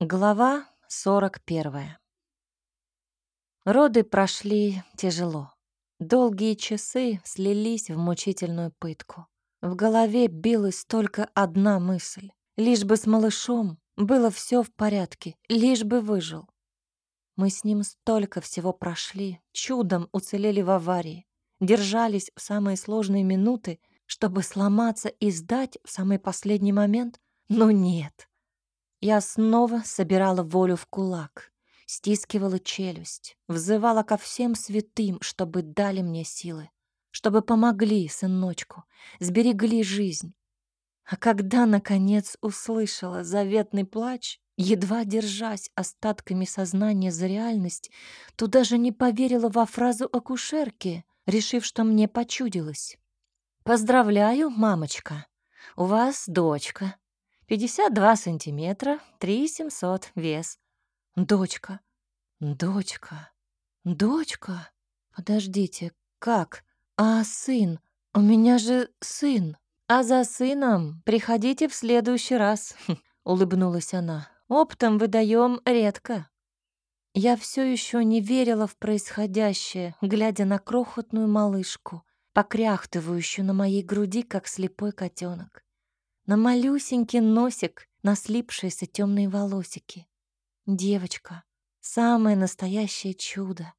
Глава 41. Роды прошли тяжело. Долгие часы слились в мучительную пытку. В голове билась только одна мысль. Лишь бы с малышом было все в порядке, лишь бы выжил. Мы с ним столько всего прошли, чудом уцелели в аварии, держались в самые сложные минуты, чтобы сломаться и сдать в самый последний момент. Но нет. Я снова собирала волю в кулак, стискивала челюсть, взывала ко всем святым, чтобы дали мне силы, чтобы помогли сыночку, сберегли жизнь. А когда, наконец, услышала заветный плач, едва держась остатками сознания за реальность, то даже не поверила во фразу акушерки, решив, что мне почудилось. «Поздравляю, мамочка, у вас дочка». 52 сантиметра, 3700 вес. Дочка, дочка, дочка. Подождите, как? А сын? У меня же сын. А за сыном приходите в следующий раз, улыбнулась она. Оптом выдаем редко. Я все еще не верила в происходящее, глядя на крохотную малышку, покряхтывающую на моей груди, как слепой котенок на малюсенький носик, на слипшиеся темные волосики. Девочка, самое настоящее чудо.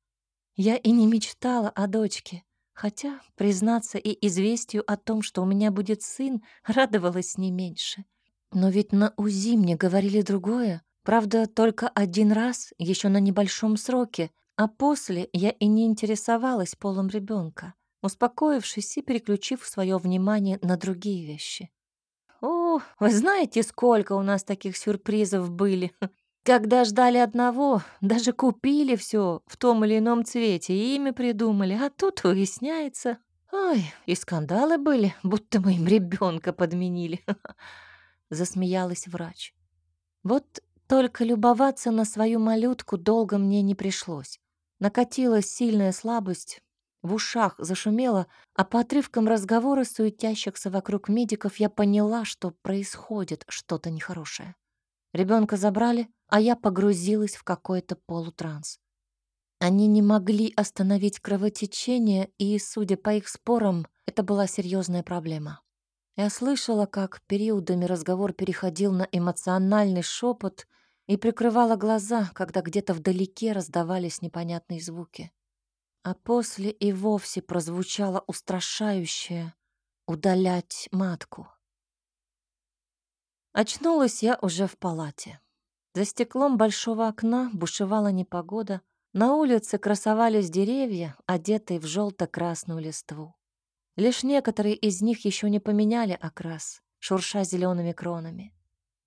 Я и не мечтала о дочке, хотя, признаться, и известию о том, что у меня будет сын, радовалась не меньше. Но ведь на УЗИ мне говорили другое, правда, только один раз, еще на небольшом сроке, а после я и не интересовалась полом ребенка, успокоившись и переключив свое внимание на другие вещи. Вы знаете, сколько у нас таких сюрпризов были. Когда ждали одного, даже купили все в том или ином цвете, имя придумали, а тут выясняется... Ой, и скандалы были, будто мы им ребенка подменили. Засмеялась врач. Вот только любоваться на свою малютку долго мне не пришлось. Накатилась сильная слабость, в ушах зашумело, а по отрывкам разговора суетящихся вокруг медиков я поняла, что происходит что-то нехорошее. Ребенка забрали, а я погрузилась в какой-то полутранс. Они не могли остановить кровотечение, и, судя по их спорам, это была серьезная проблема. Я слышала, как периодами разговор переходил на эмоциональный шепот и прикрывала глаза, когда где-то вдалеке раздавались непонятные звуки а после и вовсе прозвучало устрашающее «удалять матку». Очнулась я уже в палате. За стеклом большого окна бушевала непогода, на улице красовались деревья, одетые в желто-красную листву. Лишь некоторые из них еще не поменяли окрас, шурша зелеными кронами.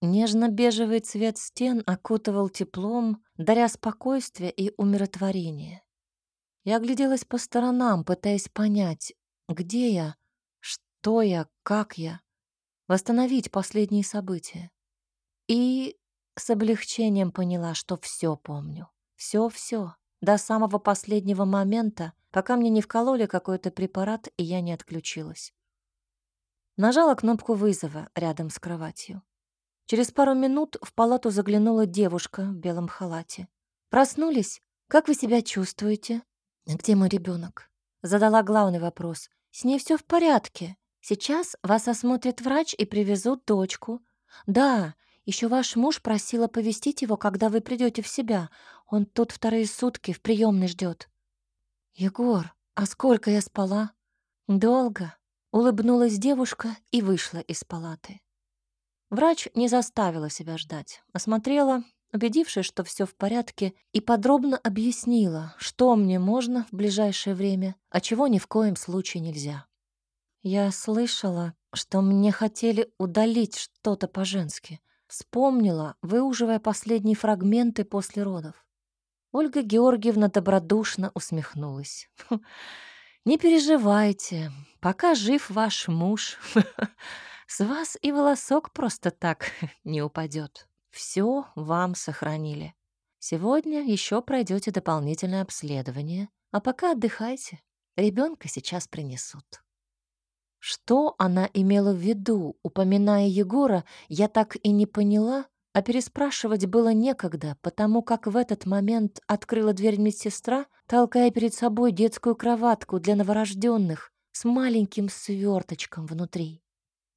Нежно-бежевый цвет стен окутывал теплом, даря спокойствие и умиротворение. Я огляделась по сторонам, пытаясь понять, где я, что я, как я, восстановить последние события. И с облегчением поняла, что все помню. Все-все. До самого последнего момента, пока мне не вкололи какой-то препарат, и я не отключилась. Нажала кнопку вызова рядом с кроватью. Через пару минут в палату заглянула девушка в белом халате. «Проснулись? Как вы себя чувствуете?» «Где мой ребенок? Задала главный вопрос. «С ней все в порядке. Сейчас вас осмотрит врач и привезут дочку. Да, еще ваш муж просил оповестить его, когда вы придете в себя. Он тут вторые сутки в приемной ждет. «Егор, а сколько я спала?» «Долго», — улыбнулась девушка и вышла из палаты. Врач не заставила себя ждать. Осмотрела, убедившись, что все в порядке, и подробно объяснила, что мне можно в ближайшее время, а чего ни в коем случае нельзя. Я слышала, что мне хотели удалить что-то по-женски. Вспомнила, выуживая последние фрагменты после родов. Ольга Георгиевна добродушно усмехнулась. «Не переживайте, пока жив ваш муж, с вас и волосок просто так не упадет». Все вам сохранили. Сегодня еще пройдете дополнительное обследование, а пока отдыхайте. Ребенка сейчас принесут. Что она имела в виду, упоминая Егора, я так и не поняла, А переспрашивать было некогда, потому как в этот момент открыла дверь медсестра, толкая перед собой детскую кроватку для новорожденных с маленьким сверточком внутри.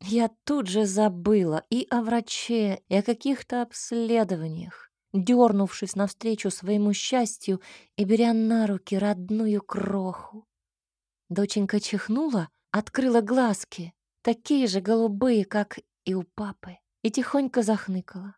Я тут же забыла и о враче, и о каких-то обследованиях, дернувшись навстречу своему счастью и беря на руки родную кроху. Доченька чихнула, открыла глазки, такие же голубые, как и у папы, и тихонько захныкала.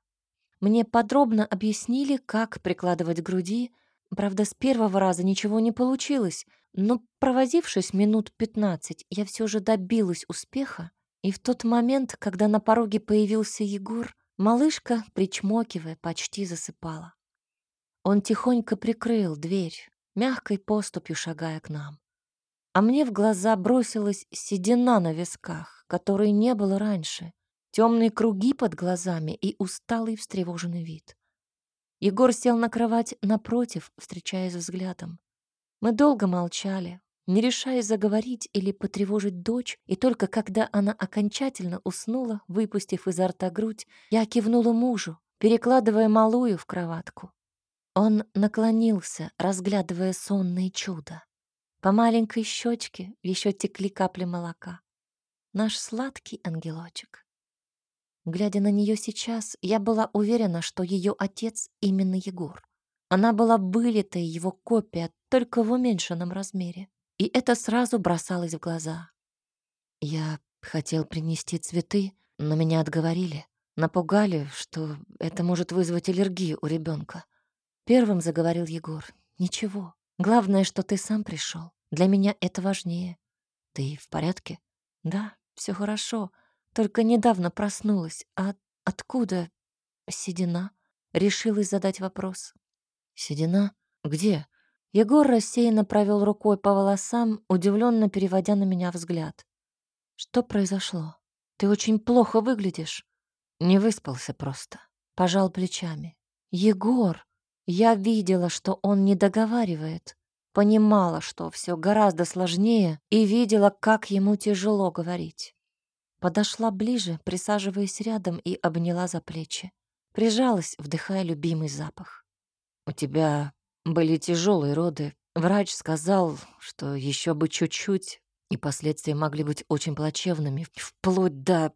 Мне подробно объяснили, как прикладывать груди. Правда, с первого раза ничего не получилось, но, провозившись минут пятнадцать, я все же добилась успеха, и в тот момент, когда на пороге появился Егор, малышка, причмокивая, почти засыпала. Он тихонько прикрыл дверь, мягкой поступью шагая к нам. А мне в глаза бросилась седина на висках, которой не было раньше темные круги под глазами и усталый встревоженный вид. Егор сел на кровать напротив, встречаясь взглядом. Мы долго молчали, не решаясь заговорить или потревожить дочь, и только когда она окончательно уснула, выпустив изо рта грудь, я кивнула мужу, перекладывая малую в кроватку. Он наклонился, разглядывая сонное чудо. По маленькой щечке еще текли капли молока. Наш сладкий ангелочек. Глядя на нее сейчас, я была уверена, что ее отец именно Егор. Она была вылитая его копия, только в уменьшенном размере. И это сразу бросалось в глаза. Я хотел принести цветы, но меня отговорили. Напугали, что это может вызвать аллергию у ребенка. Первым заговорил Егор. «Ничего. Главное, что ты сам пришел. Для меня это важнее. Ты в порядке?» «Да, все хорошо. Только недавно проснулась. А откуда седина? Решилась задать вопрос. Седина? Где? Егор рассеянно провел рукой по волосам, удивленно переводя на меня взгляд. Что произошло? Ты очень плохо выглядишь. Не выспался просто. Пожал плечами. Егор, я видела, что он не договаривает. Понимала, что все гораздо сложнее, и видела, как ему тяжело говорить. Подошла ближе, присаживаясь рядом и обняла за плечи. Прижалась, вдыхая любимый запах. «У тебя были тяжелые роды. Врач сказал, что еще бы чуть-чуть, и последствия могли быть очень плачевными, вплоть до...»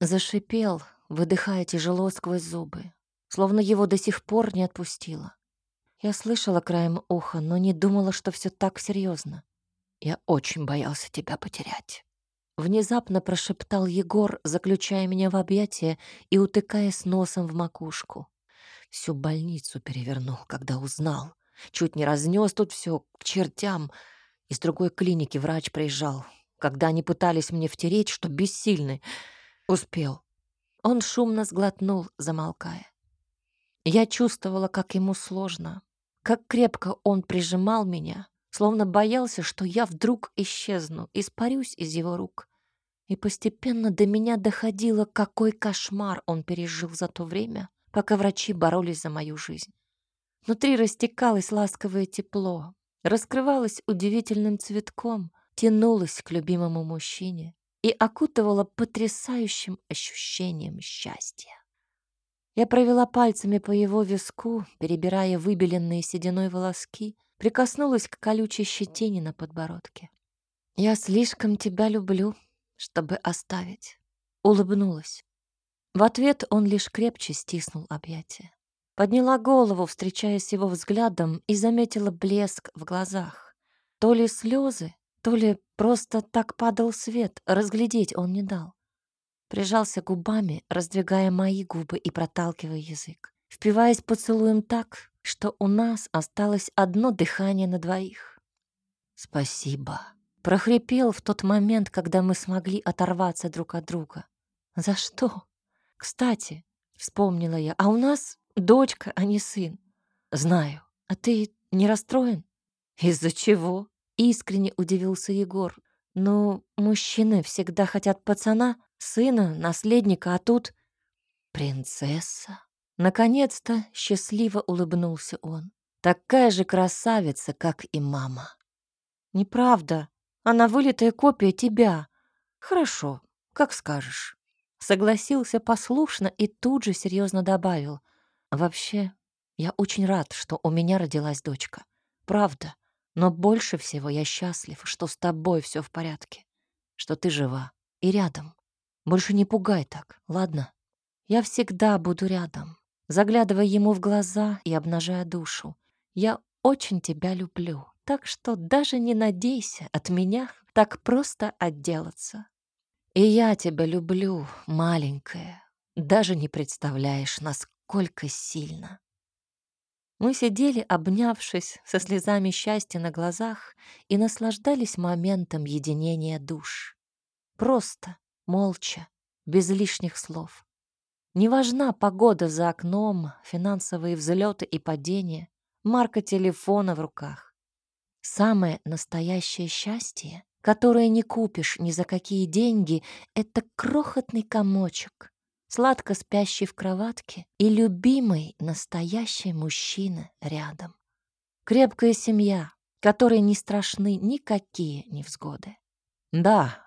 Зашипел, выдыхая тяжело сквозь зубы, словно его до сих пор не отпустило. Я слышала краем уха, но не думала, что все так серьезно. Я очень боялся тебя потерять. Внезапно прошептал Егор, заключая меня в объятия и утыкаясь носом в макушку. Всю больницу перевернул, когда узнал. Чуть не разнес тут все к чертям. Из другой клиники врач приезжал. Когда они пытались мне втереть, что бессильны, успел. Он шумно сглотнул, замолкая. Я чувствовала, как ему сложно, как крепко он прижимал меня, словно боялся, что я вдруг исчезну, испарюсь из его рук. И постепенно до меня доходило, какой кошмар он пережил за то время, пока врачи боролись за мою жизнь. Внутри растекалось ласковое тепло, раскрывалось удивительным цветком, тянулось к любимому мужчине и окутывало потрясающим ощущением счастья. Я провела пальцами по его виску, перебирая выбеленные сединой волоски, прикоснулась к колючей щетине на подбородке. «Я слишком тебя люблю, чтобы оставить». Улыбнулась. В ответ он лишь крепче стиснул объятия. Подняла голову, встречаясь с его взглядом, и заметила блеск в глазах. То ли слезы, то ли просто так падал свет, разглядеть он не дал. Прижался губами, раздвигая мои губы и проталкивая язык, впиваясь поцелуем так, что у нас осталось одно дыхание на двоих. «Спасибо», — прохрипел в тот момент, когда мы смогли оторваться друг от друга. «За что?» «Кстати», — вспомнила я, «а у нас дочка, а не сын». «Знаю. А ты не расстроен?» «Из-за чего?» — искренне удивился Егор. «Ну, мужчины всегда хотят пацана, сына, наследника, а тут...» «Принцесса», Наконец-то счастливо улыбнулся он. Такая же красавица, как и мама. Неправда. Она вылитая копия тебя. Хорошо, как скажешь. Согласился послушно и тут же серьезно добавил. Вообще, я очень рад, что у меня родилась дочка. Правда. Но больше всего я счастлив, что с тобой все в порядке. Что ты жива и рядом. Больше не пугай так, ладно? Я всегда буду рядом, заглядывая ему в глаза и обнажая душу. Я очень тебя люблю, так что даже не надейся от меня так просто отделаться. И я тебя люблю, маленькая. Даже не представляешь, насколько сильно. Мы сидели, обнявшись, со слезами счастья на глазах и наслаждались моментом единения душ. Просто, молча, без лишних слов. Не важна погода за окном, финансовые взлеты и падения, марка телефона в руках. Самое настоящее счастье, которое не купишь ни за какие деньги, это крохотный комочек, сладко спящий в кроватке и любимый настоящий мужчина рядом. Крепкая семья, которой не страшны никакие невзгоды. Да,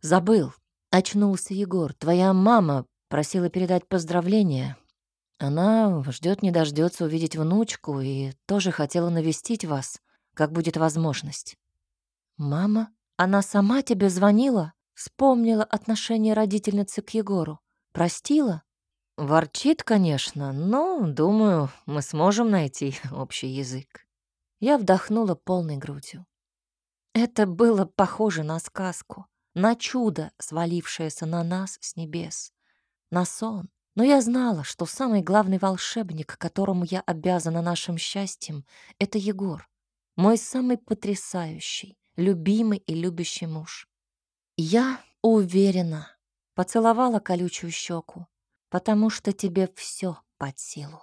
забыл. Очнулся Егор. Твоя мама просила передать поздравления. Она ждет не дождется увидеть внучку и тоже хотела навестить вас, как будет возможность. Мама, она сама тебе звонила? Вспомнила отношение родительницы к Егору. Простила? Ворчит, конечно, но, думаю, мы сможем найти общий язык. Я вдохнула полной грудью. Это было похоже на сказку, на чудо, свалившееся на нас с небес, на сон. Но я знала, что самый главный волшебник, которому я обязана нашим счастьем, это Егор, мой самый потрясающий, любимый и любящий муж. Я уверена, поцеловала колючую щеку, потому что тебе все под силу.